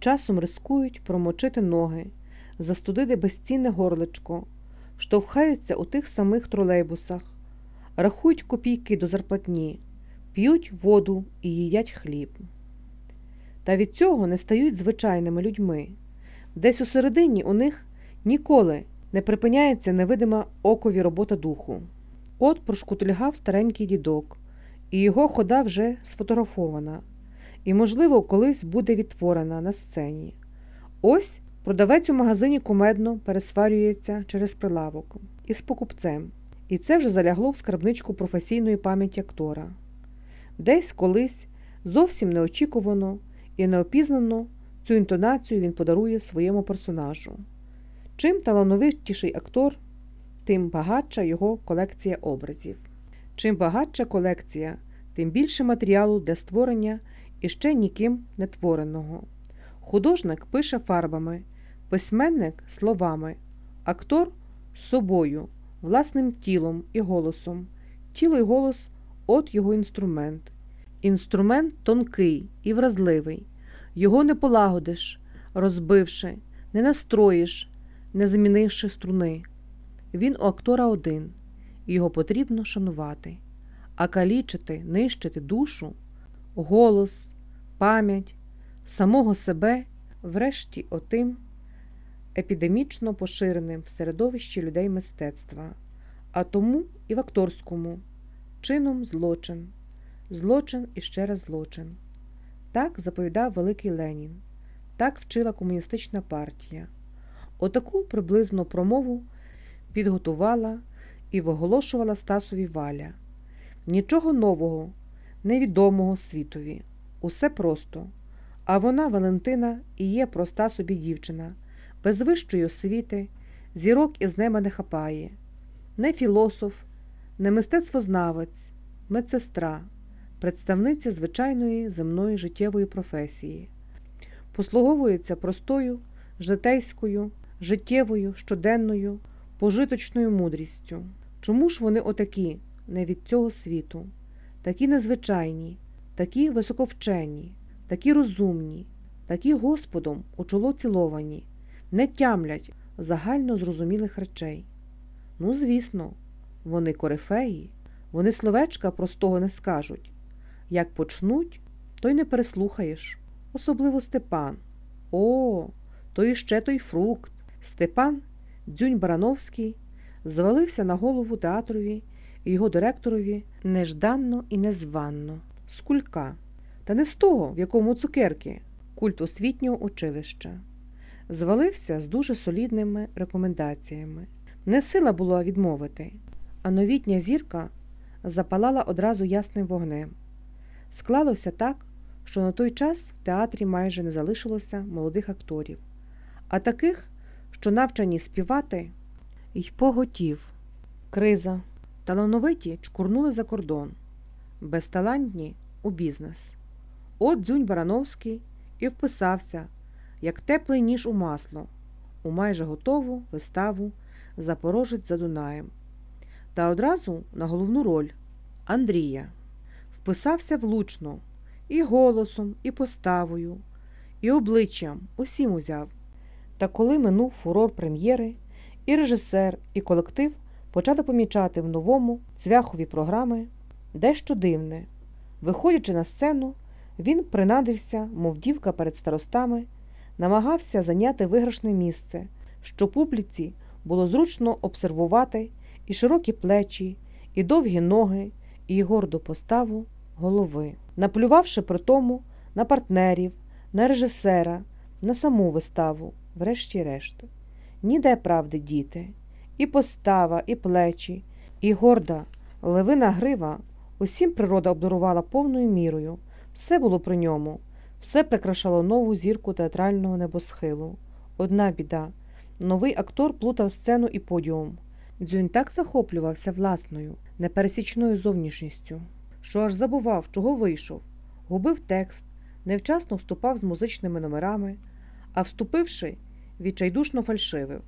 часом рискують промочити ноги, застудити безцінне горличко, штовхаються у тих самих тролейбусах, рахують копійки до зарплатні, п'ють воду і їдять хліб. Та від цього не стають звичайними людьми. Десь у середині у них ніколи не припиняється невидима окові робота духу. От прошкутильгав старенький дідок, і його хода вже сфотографована, і, можливо, колись буде відтворена на сцені. Ось продавець у магазині кумедно пересварюється через прилавок із покупцем, і це вже залягло в скарбничку професійної пам'яті актора. Десь колись зовсім неочікувано і неопізнано цю інтонацію він подарує своєму персонажу. Чим талановитіший актор, тим багатша його колекція образів. Чим багатша колекція, тим більше матеріалу для створення іще ніким не твореного. Художник пише фарбами, письменник словами, актор собою, власним тілом і голосом. Тіло й голос от його інструмент. Інструмент тонкий і вразливий. Його не полагодиш, розбивши, не настроїш, не замінивши струни. Він у актора один, і його потрібно шанувати, а калічити, нищити душу, голос, пам'ять, самого себе, врешті отим епідемічно поширеним в середовищі людей мистецтва, а тому і в акторському чином злочин, злочин і ще раз злочин. Так заповідав великий Ленін, так вчила комуністична партія. Отаку приблизну промову підготувала і виголошувала Стасові Валя. Нічого нового, невідомого світові. Усе просто. А вона, Валентина, і є проста собі дівчина, без вищої освіти, зірок із неба не хапає, не філософ, не мистецтвознавець, медсестра, представниця звичайної земної життєвої професії, послуговується простою, житейською, життєвою, щоденною, пожиточною мудрістю. Чому ж вони отакі, не від цього світу, такі незвичайні, такі високовчені, такі розумні, такі Господом у чоло ціловані, не тямлять загально зрозумілих речей? Ну, звісно, вони корифеї, вони словечка простого не скажуть. Як почнуть, то й не переслухаєш, особливо Степан. О, то іще той фрукт. Степан Дзюнь Барановський звалився на голову театрові його директорові нежданно і незванно, з кулька, та не з того, в якому цукерки, культ освітнього училища. Звалився з дуже солідними рекомендаціями. Не сила була відмовити, а новітня зірка запалала одразу ясним вогнем. Склалося так, що на той час в театрі майже не залишилося молодих акторів, а таких, що навчані співати, й поготів. Криза. Талановиті чкурнули за кордон, безталантні у бізнес. От Дзюнь Барановський і вписався, як теплий ніж у масло, у майже готову виставу Запорожець за Дунаєм. Та одразу на головну роль Андрія. Вписався влучно і голосом, і поставою, і обличчям усім узяв. Та коли минув фурор прем'єри, і режисер, і колектив почали помічати в новому цвяхові програми дещо дивне. Виходячи на сцену, він принадився, мов дівка перед старостами, намагався зайняти виграшне місце, що публіці було зручно обсервувати і широкі плечі, і довгі ноги, і горду поставу голови, наплювавши при тому на партнерів, на режисера, на саму виставу, врешті-решт. Ніде правди діти, і постава, і плечі, і горда, левина грива, усім природа обдарувала повною мірою, все було при ньому, все прикрашало нову зірку театрального небосхилу. Одна біда новий актор плутав сцену і подіум. Дзюнь так захоплювався власною, непересічною зовнішністю, що аж забував, чого вийшов, губив текст, невчасно вступав з музичними номерами, а вступивши, відчайдушно фальшивив.